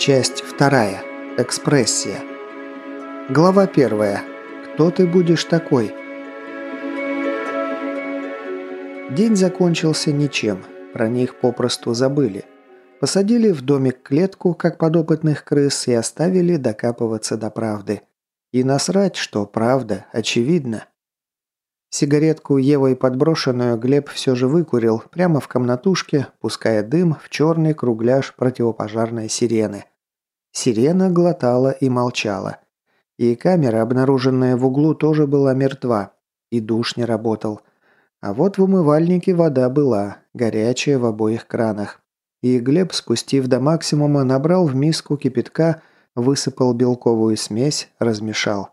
Часть вторая. Экспрессия. Глава первая. Кто ты будешь такой? День закончился ничем. Про них попросту забыли. Посадили в домик клетку, как подопытных крыс, и оставили докапываться до правды. И насрать, что правда, очевидно. Сигаретку Евой подброшенную Глеб все же выкурил прямо в комнатушке, пуская дым в черный кругляш противопожарной сирены. Сирена глотала и молчала. И камера, обнаруженная в углу, тоже была мертва. И душ не работал. А вот в умывальнике вода была, горячая в обоих кранах. И Глеб, спустив до максимума, набрал в миску кипятка, высыпал белковую смесь, размешал.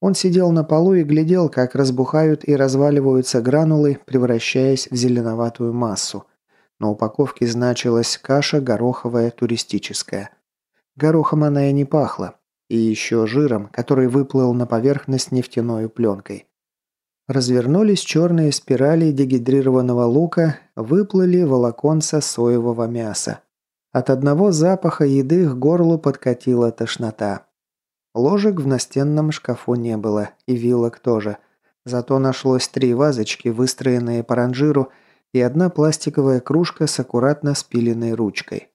Он сидел на полу и глядел, как разбухают и разваливаются гранулы, превращаясь в зеленоватую массу. На упаковке значилась каша гороховая туристическая. Горохом она и не пахла. И еще жиром, который выплыл на поверхность нефтяной пленкой. Развернулись черные спирали дегидрированного лука, выплыли волоконца соевого мяса. От одного запаха еды к горлу подкатила тошнота. Ложек в настенном шкафу не было, и вилок тоже. Зато нашлось три вазочки, выстроенные по ранжиру, и одна пластиковая кружка с аккуратно спиленной ручкой.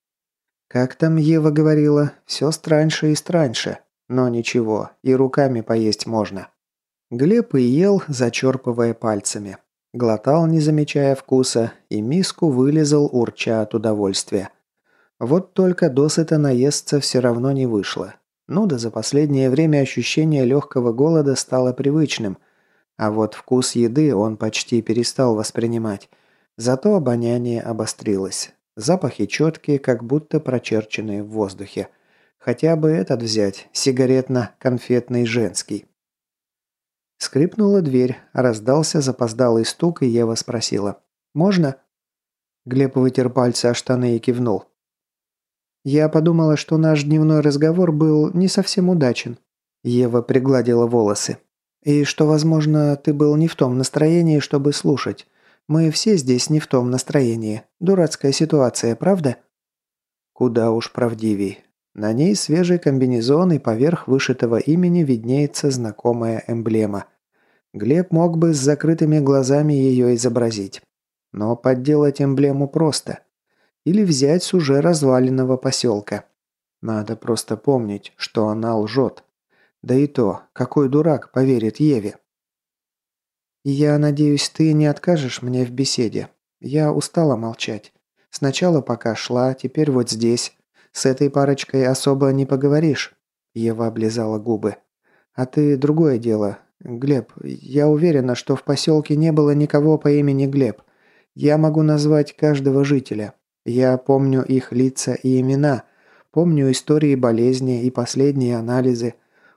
Как там Ева говорила, все страньше и страньше. Но ничего, и руками поесть можно. Глеб и ел, зачерпывая пальцами. Глотал, не замечая вкуса, и миску вылезал, урча от удовольствия. Вот только досыта наесться все равно не вышло. Ну да за последнее время ощущение легкого голода стало привычным, а вот вкус еды он почти перестал воспринимать. Зато обоняние обострилось. Запахи четкие, как будто прочерченные в воздухе. Хотя бы этот взять, сигаретно-конфетный женский. Скрипнула дверь, раздался запоздалый стук, и Ева спросила. «Можно?» Глеб вытер пальцы о штаны и кивнул. Я подумала, что наш дневной разговор был не совсем удачен. Ева пригладила волосы. И что, возможно, ты был не в том настроении, чтобы слушать. Мы все здесь не в том настроении. Дурацкая ситуация, правда? Куда уж правдивей. На ней свежий комбинезон и поверх вышитого имени виднеется знакомая эмблема. Глеб мог бы с закрытыми глазами ее изобразить. Но подделать эмблему просто. Или взять с уже разваленного поселка. Надо просто помнить, что она лжет. Да и то, какой дурак поверит Еве. «Я надеюсь, ты не откажешь мне в беседе. Я устала молчать. Сначала пока шла, теперь вот здесь. С этой парочкой особо не поговоришь». Ева облизала губы. «А ты другое дело. Глеб, я уверена, что в поселке не было никого по имени Глеб. Я могу назвать каждого жителя. Я помню их лица и имена, помню истории болезни и последние анализы.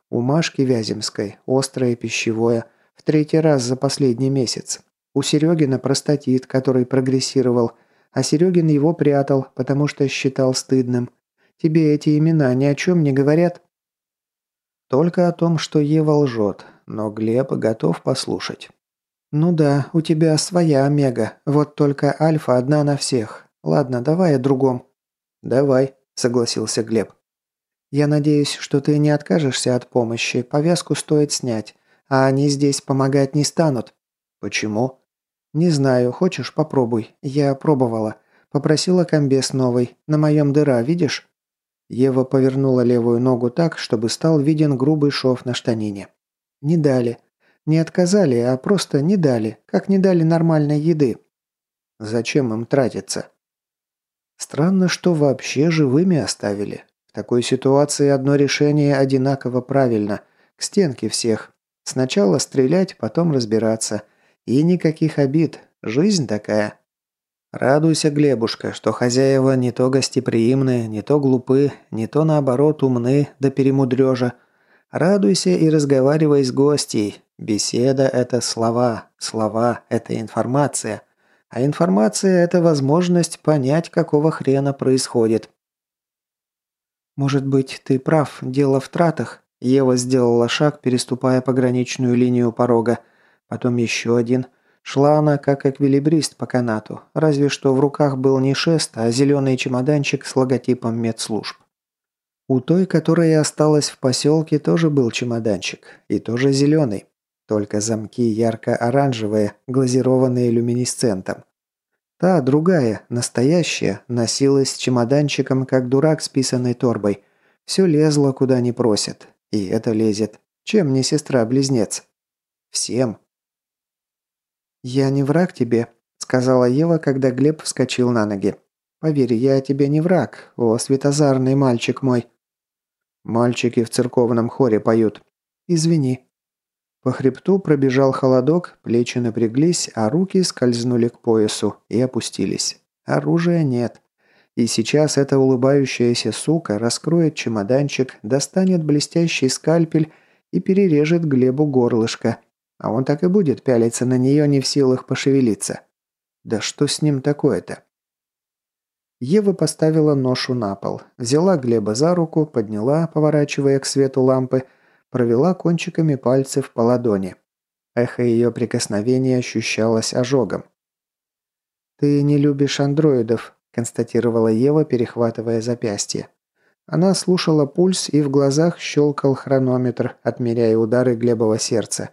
У Машки Вяземской острое пищевое, третий раз за последний месяц. У Серегина простатит, который прогрессировал, а Серегин его прятал, потому что считал стыдным. Тебе эти имена ни о чем не говорят?» Только о том, что Ева лжет, но Глеб готов послушать. «Ну да, у тебя своя Омега, вот только Альфа одна на всех. Ладно, давай о другом». «Давай», – согласился Глеб. «Я надеюсь, что ты не откажешься от помощи. Повязку стоит снять, а они здесь помогать не станут». «Почему?» «Не знаю. Хочешь, попробуй. Я пробовала. Попросила комбез новый. На моем дыра, видишь?» Ева повернула левую ногу так, чтобы стал виден грубый шов на штанине. «Не дали. Не отказали, а просто не дали, как не дали нормальной еды». «Зачем им тратиться?» Странно, что вообще живыми оставили. В такой ситуации одно решение одинаково правильно. К стенке всех. Сначала стрелять, потом разбираться. И никаких обид. Жизнь такая. Радуйся, Глебушка, что хозяева не то гостеприимные, не то глупы, не то наоборот умны да перемудрежа. Радуйся и разговаривай с гостей. Беседа – это слова, слова – это информация. А информация – это возможность понять, какого хрена происходит. «Может быть, ты прав, дело в тратах?» Ева сделала шаг, переступая пограничную линию порога. Потом еще один. Шла она, как эквилибрист по канату, разве что в руках был не шест, а зеленый чемоданчик с логотипом медслужб. У той, которая осталась в поселке, тоже был чемоданчик. И тоже зеленый. Только замки ярко-оранжевые, глазированные люминесцентом. Та, другая, настоящая, носилась с чемоданчиком, как дурак с писаной торбой. Все лезло, куда не просят. И это лезет. Чем не сестра-близнец? Всем. «Я не враг тебе», – сказала Ева, когда Глеб вскочил на ноги. «Поверь, я тебе не враг, о, светозарный мальчик мой». «Мальчики в церковном хоре поют». «Извини». По хребту пробежал холодок, плечи напряглись, а руки скользнули к поясу и опустились. Оружия нет. И сейчас эта улыбающаяся сука раскроет чемоданчик, достанет блестящий скальпель и перережет Глебу горлышко. А он так и будет пялиться на нее, не в силах пошевелиться. Да что с ним такое-то? Ева поставила ношу на пол, взяла Глеба за руку, подняла, поворачивая к свету лампы, провела кончиками пальцев по ладони. Эхо ее прикосновения ощущалось ожогом. «Ты не любишь андроидов», – констатировала Ева, перехватывая запястье. Она слушала пульс и в глазах щелкал хронометр, отмеряя удары Глебова сердца.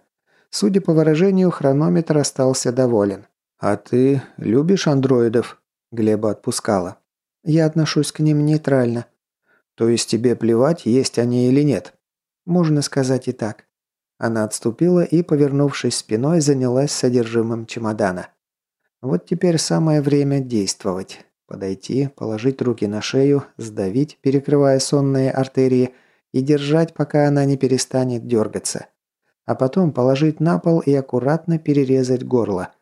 Судя по выражению, хронометр остался доволен. «А ты любишь андроидов?» Глеба отпускала. «Я отношусь к ним нейтрально». «То есть тебе плевать, есть они или нет?» Можно сказать и так. Она отступила и, повернувшись спиной, занялась содержимым чемодана. Вот теперь самое время действовать. Подойти, положить руки на шею, сдавить, перекрывая сонные артерии, и держать, пока она не перестанет дергаться. А потом положить на пол и аккуратно перерезать горло.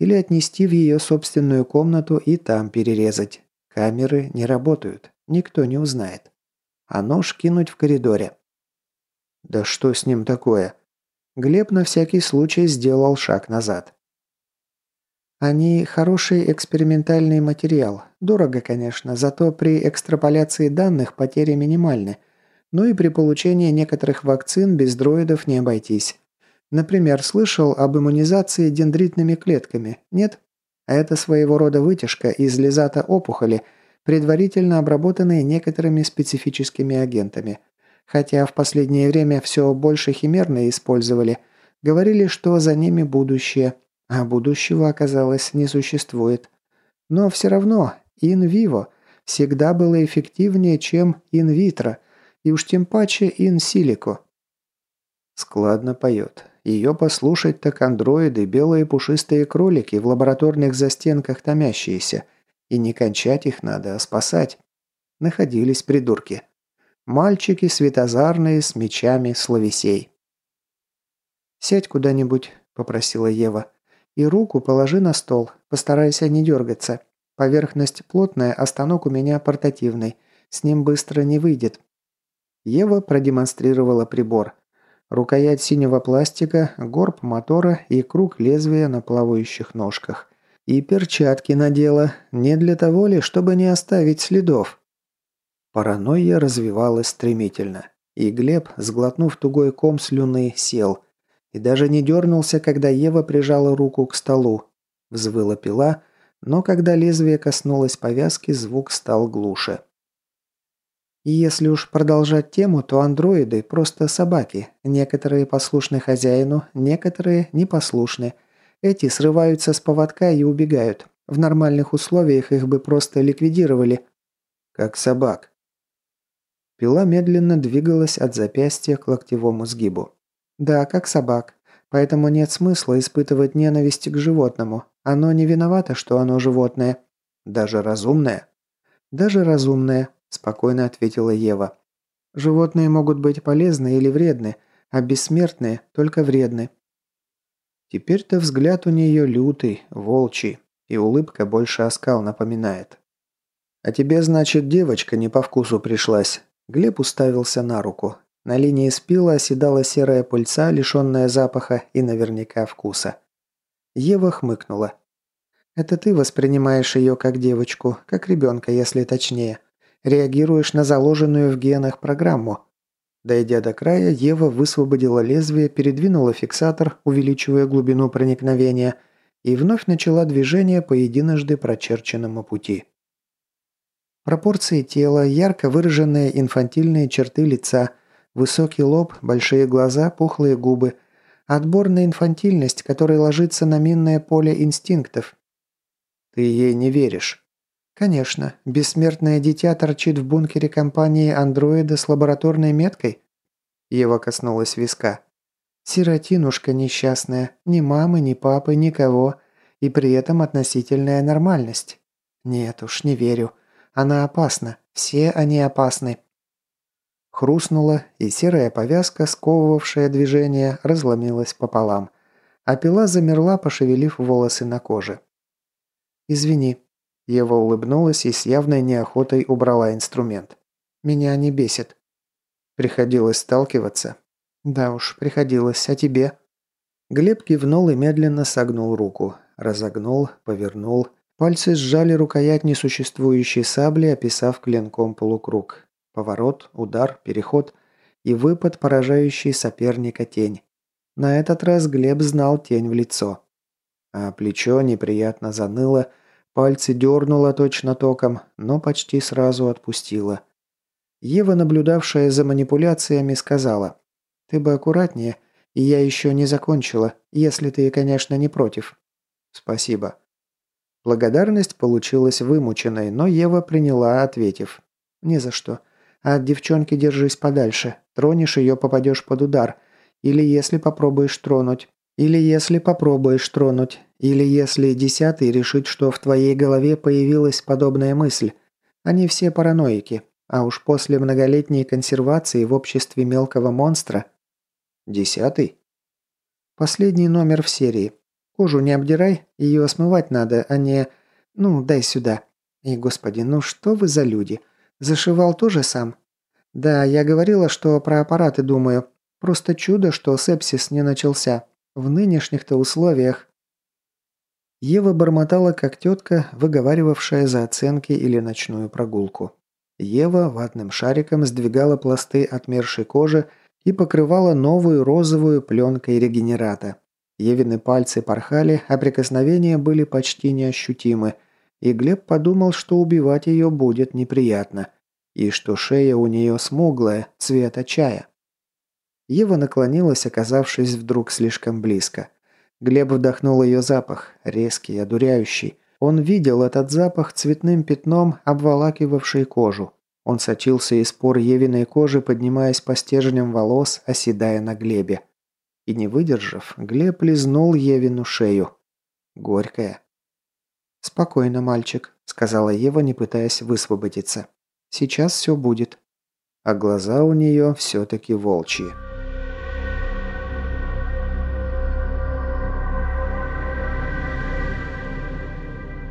Или отнести в ее собственную комнату и там перерезать. Камеры не работают, никто не узнает. А нож кинуть в коридоре. Да что с ним такое? Глеб на всякий случай сделал шаг назад. Они хороший экспериментальный материал. Дорого, конечно, зато при экстраполяции данных потери минимальны. Ну и при получении некоторых вакцин без дроидов не обойтись. Например, слышал об иммунизации дендритными клетками, нет? Это своего рода вытяжка из лизата опухоли, предварительно обработанные некоторыми специфическими агентами – Хотя в последнее время все больше химерные использовали. Говорили, что за ними будущее. А будущего, оказалось, не существует. Но все равно in-vivo всегда было эффективнее, чем in-vitro. И уж тем паче in-silico. Складно поет. Ее послушать так андроиды, белые пушистые кролики в лабораторных застенках томящиеся. И не кончать их надо, а спасать. Находились придурки. Мальчики светозарные с мечами словесей. «Сядь куда-нибудь», – попросила Ева. «И руку положи на стол. Постарайся не дергаться. Поверхность плотная, а станок у меня портативный. С ним быстро не выйдет». Ева продемонстрировала прибор. Рукоять синего пластика, горб мотора и круг лезвия на плавающих ножках. И перчатки надела. Не для того ли, чтобы не оставить следов. Паранойя развивалась стремительно. И Глеб, сглотнув тугой ком слюны, сел. И даже не дернулся, когда Ева прижала руку к столу. Взвыла пила, но когда лезвие коснулось повязки, звук стал глуше. И если уж продолжать тему, то андроиды просто собаки. Некоторые послушны хозяину, некоторые непослушны. Эти срываются с поводка и убегают. В нормальных условиях их бы просто ликвидировали. Как собак. Пила медленно двигалась от запястья к локтевому сгибу. Да, как собак. Поэтому нет смысла испытывать ненависть к животному. Оно не виновато, что оно животное. Даже разумное. Даже разумное, спокойно ответила Ева. Животные могут быть полезны или вредны, а бессмертные только вредны. Теперь-то взгляд у нее лютый, волчий, и улыбка больше оскал напоминает. «А тебе, значит, девочка не по вкусу пришлась», Глеб уставился на руку. На линии спила оседала серая пыльца, лишенная запаха и наверняка вкуса. Ева хмыкнула. «Это ты воспринимаешь ее как девочку, как ребенка, если точнее. Реагируешь на заложенную в генах программу». Дойдя до края, Ева высвободила лезвие, передвинула фиксатор, увеличивая глубину проникновения, и вновь начала движение по единожды прочерченному пути. Пропорции тела, ярко выраженные инфантильные черты лица, высокий лоб, большие глаза, пухлые губы. Отборная инфантильность, которая ложится на минное поле инстинктов. Ты ей не веришь. Конечно, бессмертное дитя торчит в бункере компании андроида с лабораторной меткой. Ева коснулась виска. Сиротинушка несчастная, ни мамы, ни папы, никого. И при этом относительная нормальность. Нет уж, не верю. Она опасна. Все они опасны. Хрустнула, и серая повязка, сковывавшая движение, разломилась пополам. А пила замерла, пошевелив волосы на коже. «Извини». Ева улыбнулась и с явной неохотой убрала инструмент. «Меня не бесит». Приходилось сталкиваться. Да уж, приходилось. А тебе? Глеб кивнул и медленно согнул руку. Разогнул, повернул, Пальцы сжали рукоять несуществующей сабли, описав клинком полукруг. Поворот, удар, переход и выпад, поражающий соперника тень. На этот раз Глеб знал тень в лицо. А плечо неприятно заныло, пальцы дернуло точно током, но почти сразу отпустило. Ева, наблюдавшая за манипуляциями, сказала, «Ты бы аккуратнее, и я еще не закончила, если ты, конечно, не против». «Спасибо». Благодарность получилась вымученной, но Ева приняла, ответив. «Не за что. А от девчонки держись подальше. Тронешь ее, попадешь под удар. Или если попробуешь тронуть. Или если попробуешь тронуть. Или если десятый решит, что в твоей голове появилась подобная мысль. Они все параноики. А уж после многолетней консервации в обществе мелкого монстра... Десятый? Последний номер в серии. Кожу не обдирай, ее смывать надо, а не... Ну, дай сюда. И, господи, ну что вы за люди? Зашивал тоже сам? Да, я говорила, что про аппараты думаю. Просто чудо, что сепсис не начался. В нынешних-то условиях. Ева бормотала, как тетка, выговаривавшая за оценки или ночную прогулку. Ева ватным шариком сдвигала пласты отмершей кожи и покрывала новую розовую пленкой регенерата. Евины пальцы порхали, а прикосновения были почти неощутимы, и Глеб подумал, что убивать ее будет неприятно, и что шея у нее смуглая, цвета чая. Ева наклонилась, оказавшись вдруг слишком близко. Глеб вдохнул ее запах, резкий, одуряющий. Он видел этот запах цветным пятном, обволакивавший кожу. Он сочился из пор Евиной кожи, поднимаясь по стержням волос, оседая на Глебе. И не выдержав, Глеб лизнул Евину шею. Горькая. «Спокойно, мальчик», — сказала Ева, не пытаясь высвободиться. «Сейчас все будет». А глаза у нее все-таки волчьи.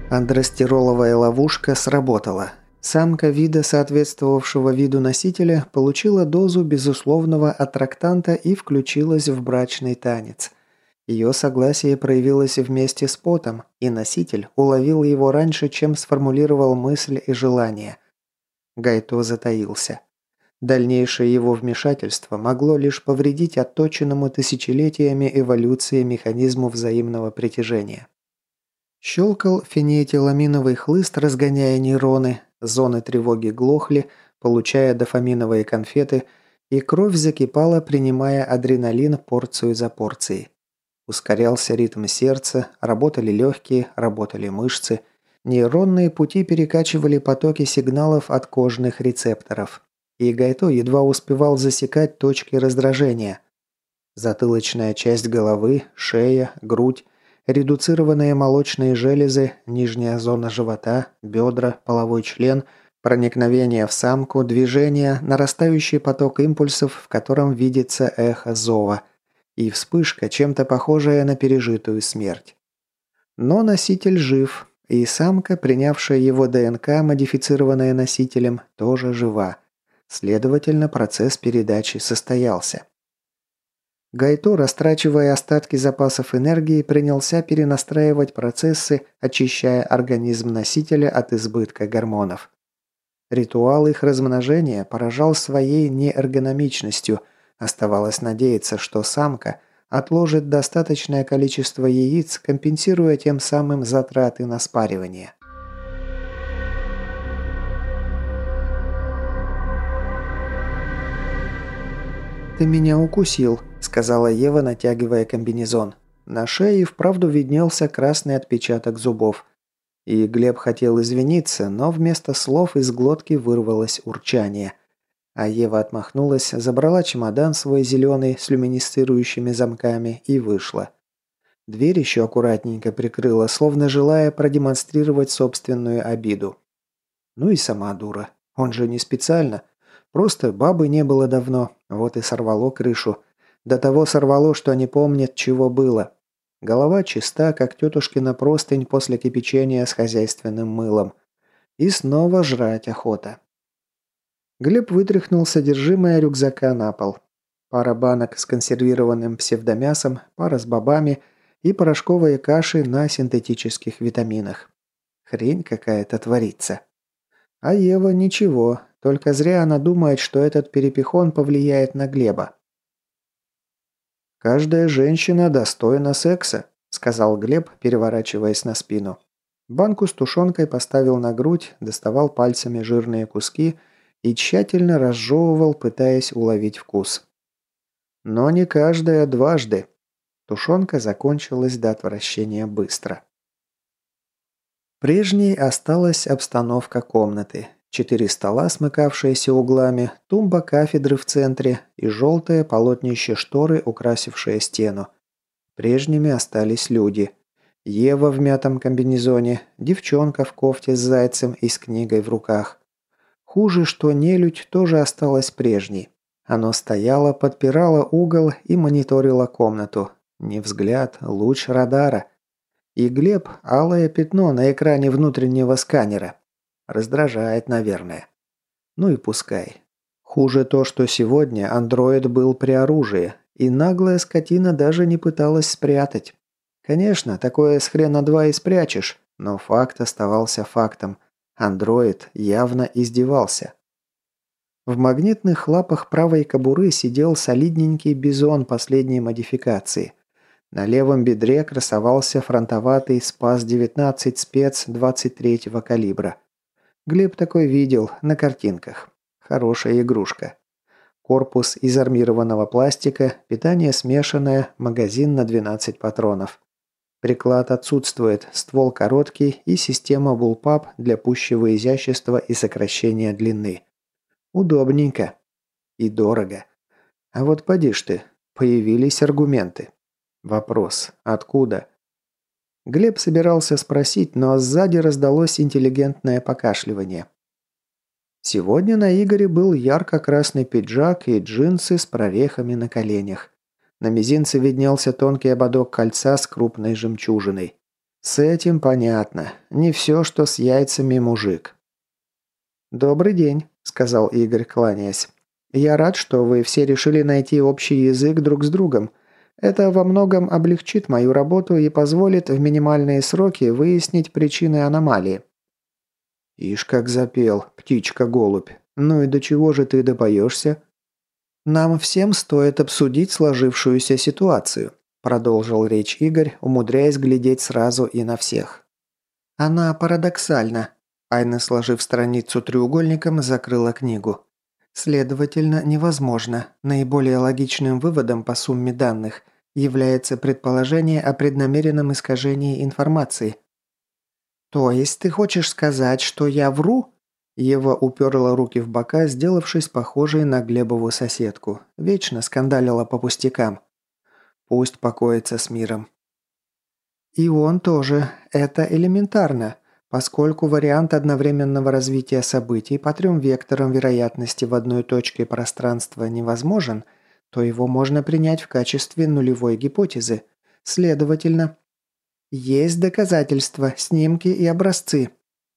Андростероловая ловушка сработала. Самка вида, соответствовавшего виду носителя, получила дозу безусловного аттрактанта и включилась в брачный танец. Ее согласие проявилось вместе с потом, и носитель уловил его раньше, чем сформулировал мысль и желание. Гайто затаился. Дальнейшее его вмешательство могло лишь повредить отточенному тысячелетиями эволюции механизму взаимного притяжения. Щелкал фениэтиламиновый хлыст, разгоняя нейроны, Зоны тревоги глохли, получая дофаминовые конфеты, и кровь закипала, принимая адреналин порцию за порцией. Ускорялся ритм сердца, работали легкие, работали мышцы. Нейронные пути перекачивали потоки сигналов от кожных рецепторов. И Гайто едва успевал засекать точки раздражения. Затылочная часть головы, шея, грудь, редуцированные молочные железы, нижняя зона живота, бедра, половой член, проникновение в самку, движение, нарастающий поток импульсов, в котором видится эхо зова, и вспышка, чем-то похожая на пережитую смерть. Но носитель жив, и самка, принявшая его ДНК, модифицированная носителем, тоже жива. Следовательно, процесс передачи состоялся. Гайто, растрачивая остатки запасов энергии, принялся перенастраивать процессы, очищая организм носителя от избытка гормонов. Ритуал их размножения поражал своей неэргономичностью. Оставалось надеяться, что самка отложит достаточное количество яиц, компенсируя тем самым затраты на спаривание. «Ты меня укусил», – сказала Ева, натягивая комбинезон. На шее вправду виднелся красный отпечаток зубов. И Глеб хотел извиниться, но вместо слов из глотки вырвалось урчание – а Ева отмахнулась, забрала чемодан свой зеленый с люминесцирующими замками и вышла. Дверь еще аккуратненько прикрыла, словно желая продемонстрировать собственную обиду. Ну и сама дура. Он же не специально. Просто бабы не было давно, вот и сорвало крышу. До того сорвало, что не помнят, чего было. Голова чиста, как тетушкина простынь после кипячения с хозяйственным мылом. И снова жрать охота. Глеб вытряхнул содержимое рюкзака на пол. Пара банок с консервированным псевдомясом, пара с бобами и порошковые каши на синтетических витаминах. Хрень какая-то творится. А Ева ничего, только зря она думает, что этот перепихон повлияет на Глеба. «Каждая женщина достойна секса», – сказал Глеб, переворачиваясь на спину. Банку с тушенкой поставил на грудь, доставал пальцами жирные куски и тщательно разжевывал, пытаясь уловить вкус. Но не каждая дважды. Тушенка закончилась до отвращения быстро. Прежней осталась обстановка комнаты. Четыре стола, смыкавшиеся углами, тумба кафедры в центре и желтое полотнище шторы, украсившее стену. Прежними остались люди. Ева в мятом комбинезоне, девчонка в кофте с зайцем и с книгой в руках. Хуже, что нелюдь тоже осталась прежней. Оно стояло, подпирало угол и мониторило комнату. Не взгляд, луч радара. И Глеб – алое пятно на экране внутреннего сканера. Раздражает, наверное. Ну и пускай. Хуже то, что сегодня андроид был при оружии, и наглая скотина даже не пыталась спрятать. Конечно, такое с хрена два и спрячешь, но факт оставался фактом. Андроид явно издевался. В магнитных лапах правой кобуры сидел солидненький бизон последней модификации. На левом бедре красовался фронтоватый СПАС-19 спец 23 калибра. Глеб такой видел на картинках. Хорошая игрушка. Корпус из армированного пластика, питание смешанное, магазин на 12 патронов. Приклад отсутствует, ствол короткий и система Bullpup для пущего изящества и сокращения длины. Удобненько. И дорого. А вот поди ж ты, появились аргументы. Вопрос. Откуда? Глеб собирался спросить, но сзади раздалось интеллигентное покашливание. Сегодня на Игоре был ярко-красный пиджак и джинсы с прорехами на коленях. На мизинце виднелся тонкий ободок кольца с крупной жемчужиной. С этим понятно. Не все, что с яйцами мужик. «Добрый день», – сказал Игорь, кланяясь. «Я рад, что вы все решили найти общий язык друг с другом. Это во многом облегчит мою работу и позволит в минимальные сроки выяснить причины аномалии». «Ишь, как запел, птичка-голубь. Ну и до чего же ты допоешься?» «Нам всем стоит обсудить сложившуюся ситуацию», продолжил речь Игорь, умудряясь глядеть сразу и на всех. «Она парадоксальна». Айна, сложив страницу треугольником, закрыла книгу. Следовательно, невозможно. Наиболее логичным выводом по сумме данных является предположение о преднамеренном искажении информации. «То есть ты хочешь сказать, что я вру?» Ева уперла руки в бока, сделавшись похожей на Глебову соседку. Вечно скандалила по пустякам. Пусть покоится с миром. И он тоже. Это элементарно. Поскольку вариант одновременного развития событий по трем векторам вероятности в одной точке пространства невозможен, то его можно принять в качестве нулевой гипотезы. Следовательно, есть доказательства, снимки и образцы.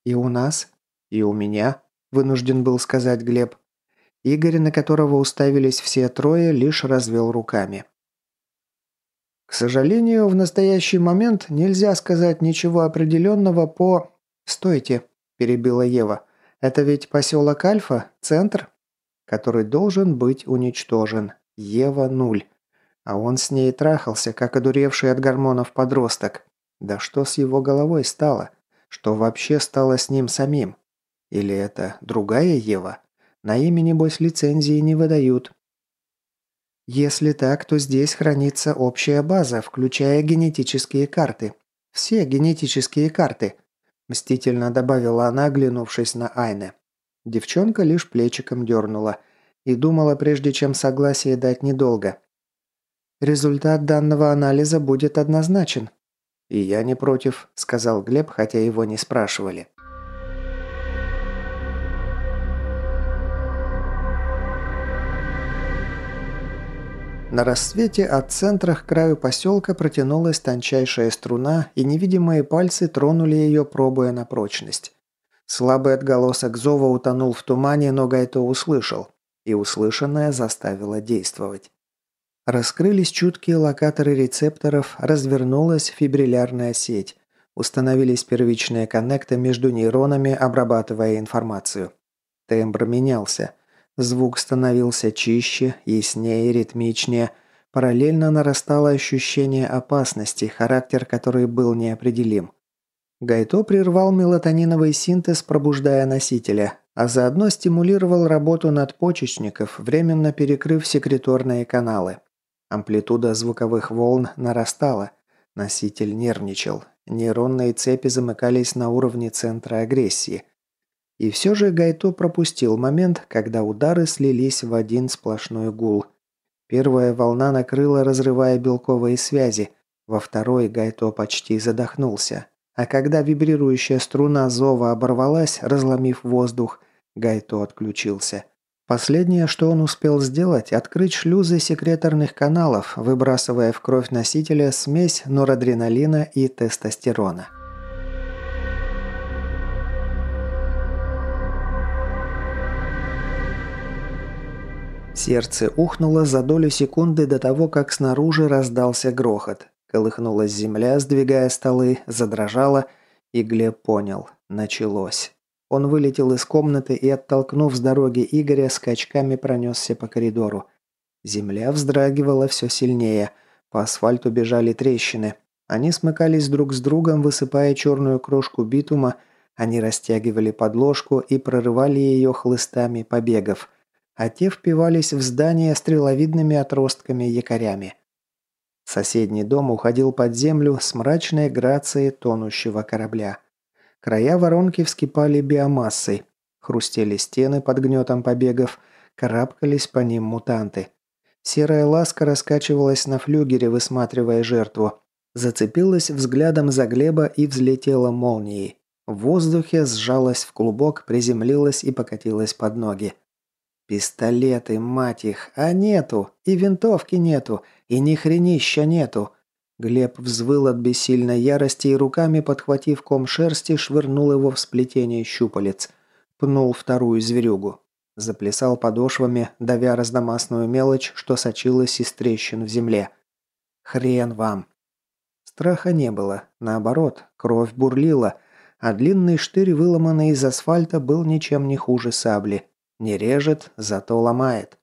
И у нас, и у меня, вынужден был сказать Глеб. Игорь, на которого уставились все трое, лишь развел руками. К сожалению, в настоящий момент нельзя сказать ничего определенного по «Стойте», – перебила Ева. «Это ведь поселок Альфа, центр, который должен быть уничтожен. Ева нуль. А он с ней трахался, как одуревший от гормонов подросток. Да что с его головой стало? Что вообще стало с ним самим? Или это другая Ева? На имя, небось, лицензии не выдают». Если так, то здесь хранится общая база, включая генетические карты. Все генетические карты», – мстительно добавила она, оглянувшись на Айне. Девчонка лишь плечиком дернула и думала, прежде чем согласие дать недолго. «Результат данного анализа будет однозначен». «И я не против», – сказал Глеб, хотя его не спрашивали. На рассвете от центра к краю поселка протянулась тончайшая струна, и невидимые пальцы тронули ее, пробуя на прочность. Слабый отголосок зова утонул в тумане, но Гайто услышал, и услышанное заставило действовать. Раскрылись чуткие локаторы рецепторов, развернулась фибриллярная сеть. Установились первичные коннекты между нейронами, обрабатывая информацию. Тембр менялся. Звук становился чище, яснее, ритмичнее. Параллельно нарастало ощущение опасности, характер которой был неопределим. Гайто прервал мелатониновый синтез, пробуждая носителя, а заодно стимулировал работу надпочечников, временно перекрыв секреторные каналы. Амплитуда звуковых волн нарастала. Носитель нервничал. Нейронные цепи замыкались на уровне центра агрессии. И все же Гайто пропустил момент, когда удары слились в один сплошной гул. Первая волна накрыла, разрывая белковые связи. Во второй Гайто почти задохнулся. А когда вибрирующая струна зова оборвалась, разломив воздух, Гайто отключился. Последнее, что он успел сделать, открыть шлюзы секреторных каналов, выбрасывая в кровь носителя смесь норадреналина и тестостерона. Сердце ухнуло за долю секунды до того, как снаружи раздался грохот. Колыхнулась земля, сдвигая столы, задрожала, и Глеб понял – началось. Он вылетел из комнаты и, оттолкнув с дороги Игоря, скачками пронесся по коридору. Земля вздрагивала все сильнее. По асфальту бежали трещины. Они смыкались друг с другом, высыпая черную крошку битума, они растягивали подложку и прорывали ее хлыстами побегов – а те впивались в здание стреловидными отростками-якорями. Соседний дом уходил под землю с мрачной грацией тонущего корабля. Края воронки вскипали биомассой, хрустели стены под гнетом побегов, карабкались по ним мутанты. Серая ласка раскачивалась на флюгере, высматривая жертву. Зацепилась взглядом за Глеба и взлетела молнией. В воздухе сжалась в клубок, приземлилась и покатилась под ноги. Пистолеты, мать их, а нету, и винтовки нету, и ни хренища нету. Глеб взвыл от бессильной ярости и руками, подхватив ком шерсти, швырнул его в сплетение щупалец. Пнул вторую зверюгу. Заплясал подошвами, давя раздомасную мелочь, что сочилась из трещин в земле. «Хрен вам!» Страха не было. Наоборот, кровь бурлила, а длинный штырь, выломанный из асфальта, был ничем не хуже сабли. Не режет, зато ломает.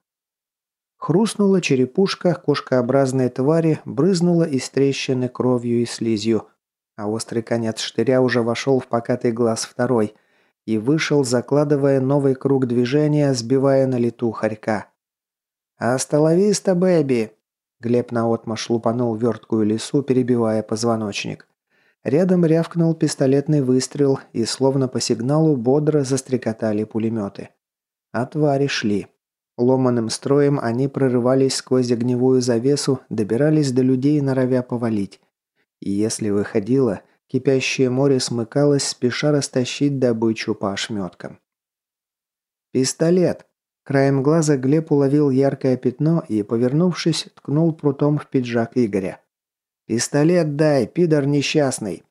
Хрустнула черепушка кошкообразной твари, брызнула из трещины кровью и слизью. А острый конец штыря уже вошел в покатый глаз второй и вышел, закладывая новый круг движения, сбивая на лету хорька. «Астоловиста, бэби!» Глеб наотмашь лупанул верткую лесу, перебивая позвоночник. Рядом рявкнул пистолетный выстрел, и словно по сигналу бодро застрекотали пулеметы. А твари шли. Ломаным строем они прорывались сквозь огневую завесу, добирались до людей, норовя повалить. И если выходило, кипящее море смыкалось, спеша растащить добычу по ошметкам. «Пистолет!» Краем глаза Глеб уловил яркое пятно и, повернувшись, ткнул прутом в пиджак Игоря. «Пистолет дай, пидор несчастный!»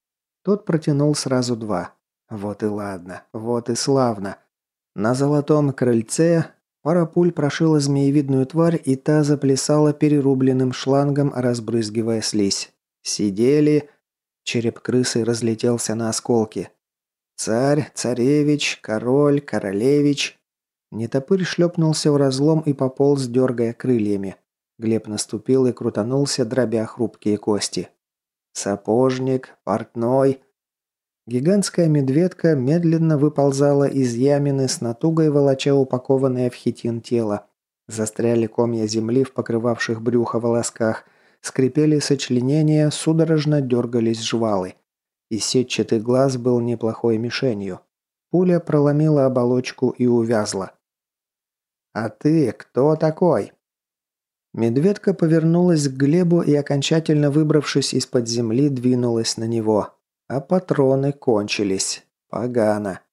Тот протянул сразу два. Вот и ладно, вот и славно. На золотом крыльце пара пуль прошила змеевидную тварь, и та заплясала перерубленным шлангом, разбрызгивая слизь. Сидели... Череп крысы разлетелся на осколки. Царь, царевич, король, королевич. Нетопырь шлепнулся в разлом и пополз, дергая крыльями. Глеб наступил и крутанулся, дробя хрупкие кости. Сапожник, портной, Гигантская медведка медленно выползала из ямины с натугой волоча упакованное в хитин тело. Застряли комья земли в покрывавших брюхо волосках, скрипели сочленения, судорожно дергались жвалы. И сетчатый глаз был неплохой мишенью. Пуля проломила оболочку и увязла. «А ты кто такой?» Медведка повернулась к Глебу и, окончательно выбравшись из-под земли, двинулась на него. А патроны кончились. Погано.